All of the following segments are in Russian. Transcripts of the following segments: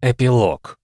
Эпилог.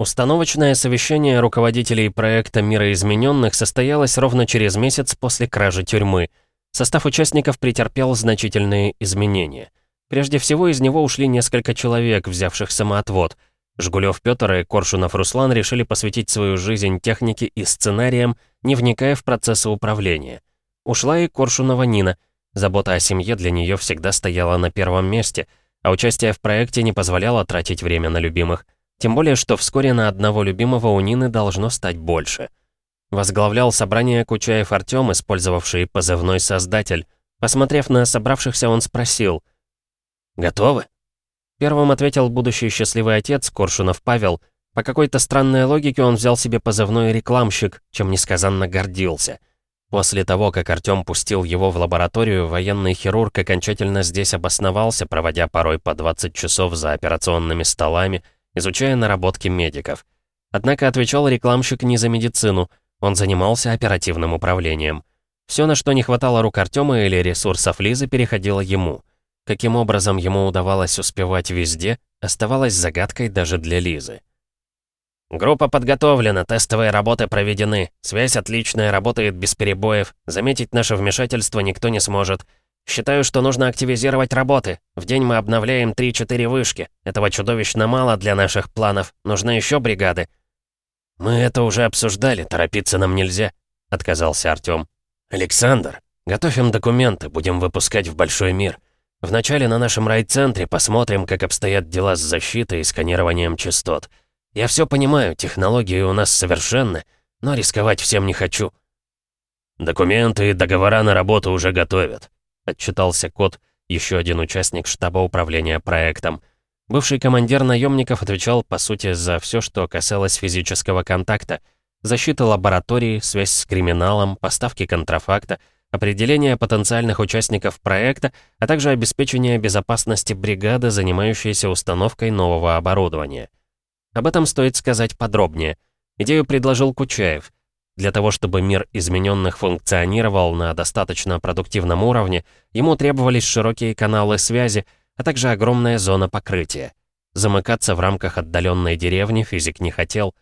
Установочное совещание руководителей проекта «Мира измененных» состоялось ровно через месяц после кражи тюрьмы. Состав участников претерпел значительные изменения. Прежде всего, из него ушли несколько человек, взявших самоотвод. Жгулев Петр и Коршунов Руслан решили посвятить свою жизнь технике и сценариям, не вникая в процессы управления. Ушла и Коршунова Нина. Забота о семье для нее всегда стояла на первом месте — а участие в проекте не позволяло тратить время на любимых. Тем более, что вскоре на одного любимого у Нины должно стать больше. Возглавлял собрание Кучаев Артём, использовавший позывной «Создатель». Посмотрев на собравшихся, он спросил. «Готовы?» Первым ответил будущий счастливый отец, Коршунов Павел. По какой-то странной логике он взял себе позывной «рекламщик», чем несказанно гордился — После того, как Артём пустил его в лабораторию, военный хирург окончательно здесь обосновался, проводя порой по 20 часов за операционными столами, изучая наработки медиков. Однако отвечал рекламщик не за медицину, он занимался оперативным управлением. Все, на что не хватало рук Артёма или ресурсов Лизы, переходило ему. Каким образом ему удавалось успевать везде, оставалось загадкой даже для Лизы. «Группа подготовлена, тестовые работы проведены. Связь отличная, работает без перебоев. Заметить наше вмешательство никто не сможет. Считаю, что нужно активизировать работы. В день мы обновляем 3-4 вышки. Этого чудовищно мало для наших планов. Нужны еще бригады». «Мы это уже обсуждали, торопиться нам нельзя», — отказался Артём. «Александр, готовим документы, будем выпускать в большой мир. Вначале на нашем райцентре посмотрим, как обстоят дела с защитой и сканированием частот». Я все понимаю, технологии у нас совершенны, но рисковать всем не хочу». «Документы и договора на работу уже готовят», — отчитался Кот, еще один участник штаба управления проектом. Бывший командир наемников отвечал, по сути, за все, что касалось физического контакта. Защита лаборатории, связь с криминалом, поставки контрафакта, определение потенциальных участников проекта, а также обеспечение безопасности бригады, занимающейся установкой нового оборудования. Об этом стоит сказать подробнее. Идею предложил Кучаев. Для того, чтобы мир измененных функционировал на достаточно продуктивном уровне, ему требовались широкие каналы связи, а также огромная зона покрытия. Замыкаться в рамках отдаленной деревни физик не хотел.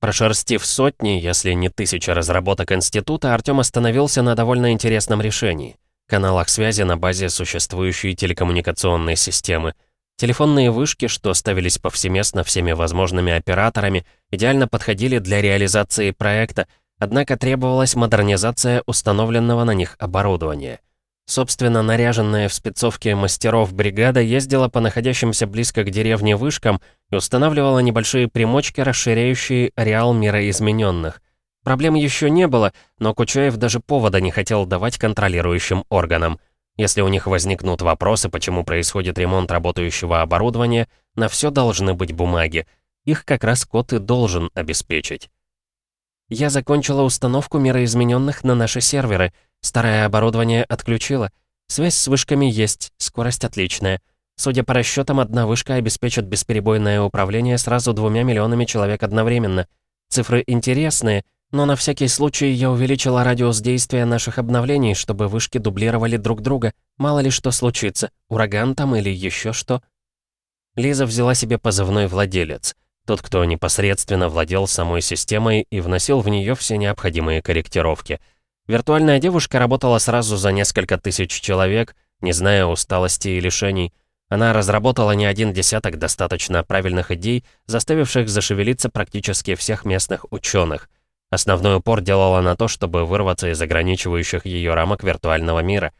Прошерстив сотни, если не тысячи разработок института, Артём остановился на довольно интересном решении — каналах связи на базе существующей телекоммуникационной системы — Телефонные вышки, что ставились повсеместно всеми возможными операторами, идеально подходили для реализации проекта, однако требовалась модернизация установленного на них оборудования. Собственно, наряженная в спецовке мастеров бригада ездила по находящимся близко к деревне вышкам и устанавливала небольшие примочки, расширяющие ареал мира измененных. Проблем еще не было, но Кучаев даже повода не хотел давать контролирующим органам. Если у них возникнут вопросы, почему происходит ремонт работающего оборудования, на все должны быть бумаги. Их как раз код и должен обеспечить. Я закончила установку мироизмененных на наши серверы. Старое оборудование отключила. Связь с вышками есть, скорость отличная. Судя по расчетам, одна вышка обеспечит бесперебойное управление сразу двумя миллионами человек одновременно. Цифры интересные — но на всякий случай я увеличила радиус действия наших обновлений, чтобы вышки дублировали друг друга. Мало ли что случится, ураган там или еще что. Лиза взяла себе позывной «владелец». Тот, кто непосредственно владел самой системой и вносил в нее все необходимые корректировки. Виртуальная девушка работала сразу за несколько тысяч человек, не зная усталости и лишений. Она разработала не один десяток достаточно правильных идей, заставивших зашевелиться практически всех местных ученых. Основной упор делала на то, чтобы вырваться из ограничивающих ее рамок виртуального мира.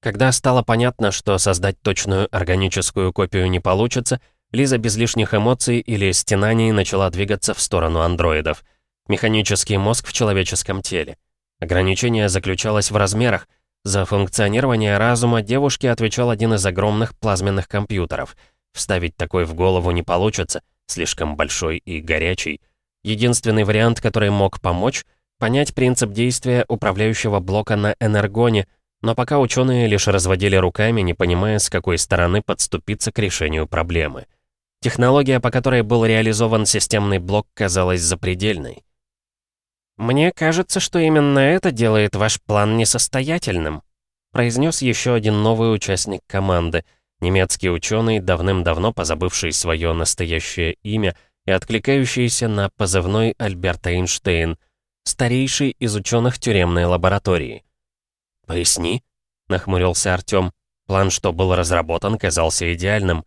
Когда стало понятно, что создать точную органическую копию не получится, Лиза без лишних эмоций или стенаний начала двигаться в сторону андроидов. Механический мозг в человеческом теле. Ограничение заключалось в размерах. За функционирование разума девушке отвечал один из огромных плазменных компьютеров. Вставить такой в голову не получится, слишком большой и горячий. Единственный вариант, который мог помочь, понять принцип действия управляющего блока на энергоне, но пока ученые лишь разводили руками, не понимая, с какой стороны подступиться к решению проблемы. Технология, по которой был реализован системный блок, казалась запредельной. «Мне кажется, что именно это делает ваш план несостоятельным», произнес еще один новый участник команды. Немецкий ученый, давным-давно позабывший свое настоящее имя и откликающийся на позывной Альберт Эйнштейн, старейший из ученых тюремной лаборатории. «Поясни», — нахмурился Артём. План, что был разработан, казался идеальным.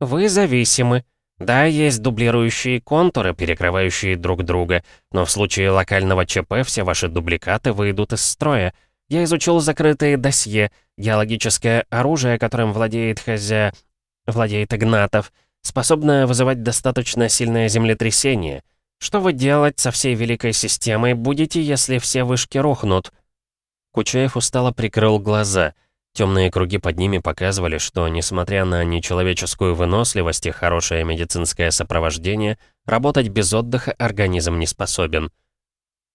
«Вы зависимы. Да, есть дублирующие контуры, перекрывающие друг друга, но в случае локального ЧП все ваши дубликаты выйдут из строя. Я изучил закрытые досье, геологическое оружие, которым владеет хозя... владеет Игнатов, способное вызывать достаточно сильное землетрясение. Что вы делать со всей великой системой будете, если все вышки рухнут?» Кучаев устало прикрыл глаза — Темные круги под ними показывали, что, несмотря на нечеловеческую выносливость и хорошее медицинское сопровождение, работать без отдыха организм не способен.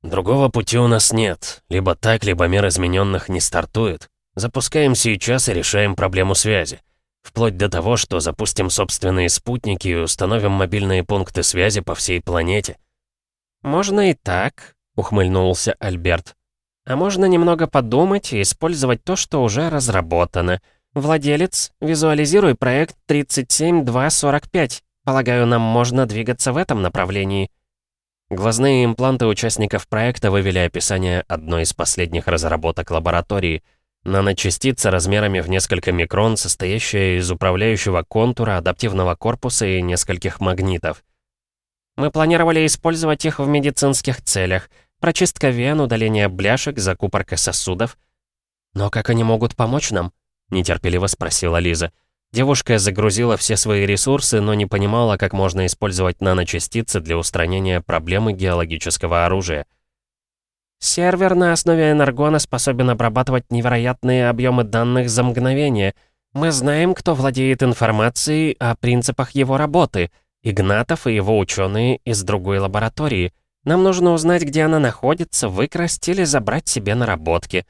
«Другого пути у нас нет. Либо так, либо мир измененных не стартует. Запускаем сейчас и решаем проблему связи. Вплоть до того, что запустим собственные спутники и установим мобильные пункты связи по всей планете». «Можно и так», — ухмыльнулся Альберт. А можно немного подумать и использовать то, что уже разработано. Владелец, визуализируй проект 37245. Полагаю, нам можно двигаться в этом направлении. Глазные импланты участников проекта вывели описание одной из последних разработок лаборатории. Наночастица размерами в несколько микрон, состоящая из управляющего контура, адаптивного корпуса и нескольких магнитов. Мы планировали использовать их в медицинских целях — Прочистка вен, удаление бляшек, закупорка сосудов. «Но как они могут помочь нам?» — нетерпеливо спросила Лиза. Девушка загрузила все свои ресурсы, но не понимала, как можно использовать наночастицы для устранения проблемы геологического оружия. «Сервер на основе энергона способен обрабатывать невероятные объемы данных за мгновение. Мы знаем, кто владеет информацией о принципах его работы. Игнатов и его ученые из другой лаборатории. Нам нужно узнать, где она находится, выкрасть или забрать себе наработки».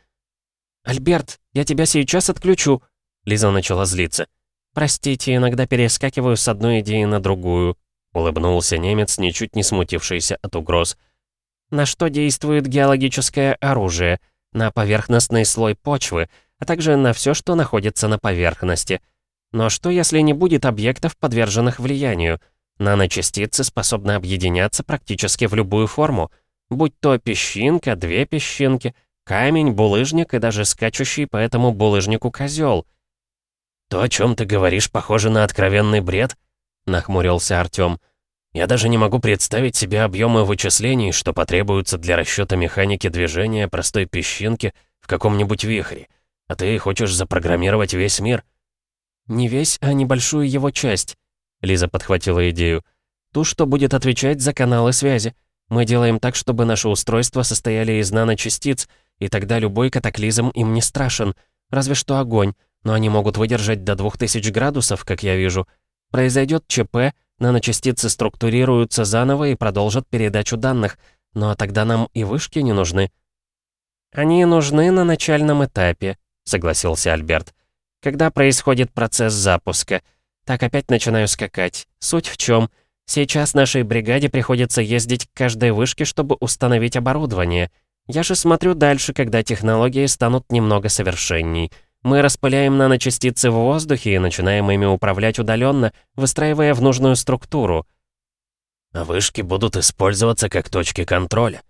«Альберт, я тебя сейчас отключу», — Лиза начала злиться. «Простите, иногда перескакиваю с одной идеи на другую», — улыбнулся немец, ничуть не смутившийся от угроз. «На что действует геологическое оружие? На поверхностный слой почвы, а также на все, что находится на поверхности. Но что, если не будет объектов, подверженных влиянию? Наночастицы способны объединяться практически в любую форму, будь то песчинка, две песчинки, камень, булыжник и даже скачущий по этому булыжнику козел. «То, о чем ты говоришь, похоже на откровенный бред», — нахмурился Артём. «Я даже не могу представить себе объемы вычислений, что потребуются для расчета механики движения простой песчинки в каком-нибудь вихре. А ты хочешь запрограммировать весь мир?» «Не весь, а небольшую его часть», Лиза подхватила идею. «Ту, что будет отвечать за каналы связи. Мы делаем так, чтобы наши устройства состояли из наночастиц, и тогда любой катаклизм им не страшен. Разве что огонь, но они могут выдержать до 2000 градусов, как я вижу. Произойдет ЧП, наночастицы структурируются заново и продолжат передачу данных, но тогда нам и вышки не нужны». «Они нужны на начальном этапе», — согласился Альберт. «Когда происходит процесс запуска — так опять начинаю скакать. Суть в чем? Сейчас нашей бригаде приходится ездить к каждой вышке, чтобы установить оборудование. Я же смотрю дальше, когда технологии станут немного совершенней. Мы распыляем наночастицы в воздухе и начинаем ими управлять удаленно, выстраивая в нужную структуру. А вышки будут использоваться как точки контроля.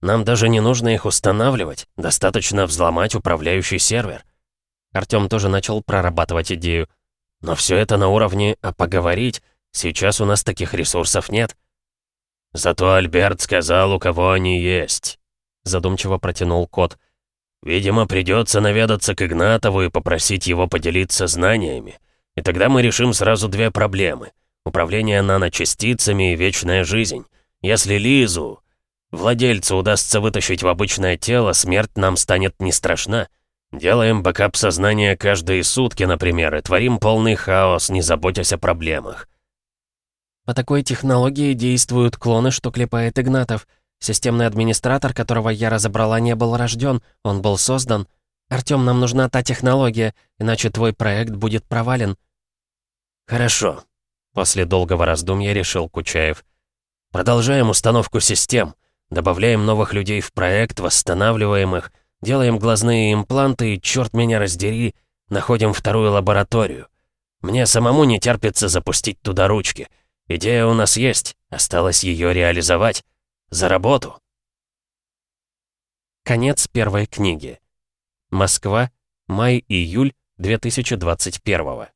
Нам даже не нужно их устанавливать, достаточно взломать управляющий сервер. Артём тоже начал прорабатывать идею. Но все это на уровне «а поговорить» сейчас у нас таких ресурсов нет. Зато Альберт сказал, у кого они есть. Задумчиво протянул кот. Видимо, придется наведаться к Игнатову и попросить его поделиться знаниями. И тогда мы решим сразу две проблемы. Управление наночастицами и вечная жизнь. Если Лизу, владельцу, удастся вытащить в обычное тело, смерть нам станет не страшна. Делаем бэкап сознания каждые сутки, например, и творим полный хаос, не заботясь о проблемах. По такой технологии действуют клоны, что клепает Игнатов. Системный администратор, которого я разобрала, не был рожден, он был создан. Артём, нам нужна та технология, иначе твой проект будет провален. Хорошо. После долгого раздумья решил Кучаев. Продолжаем установку систем. Добавляем новых людей в проект, восстанавливаем их — Делаем глазные импланты и, черт меня раздери, находим вторую лабораторию. Мне самому не терпится запустить туда ручки. Идея у нас есть, осталось ее реализовать. За работу!» Конец первой книги. Москва, май-июль 2021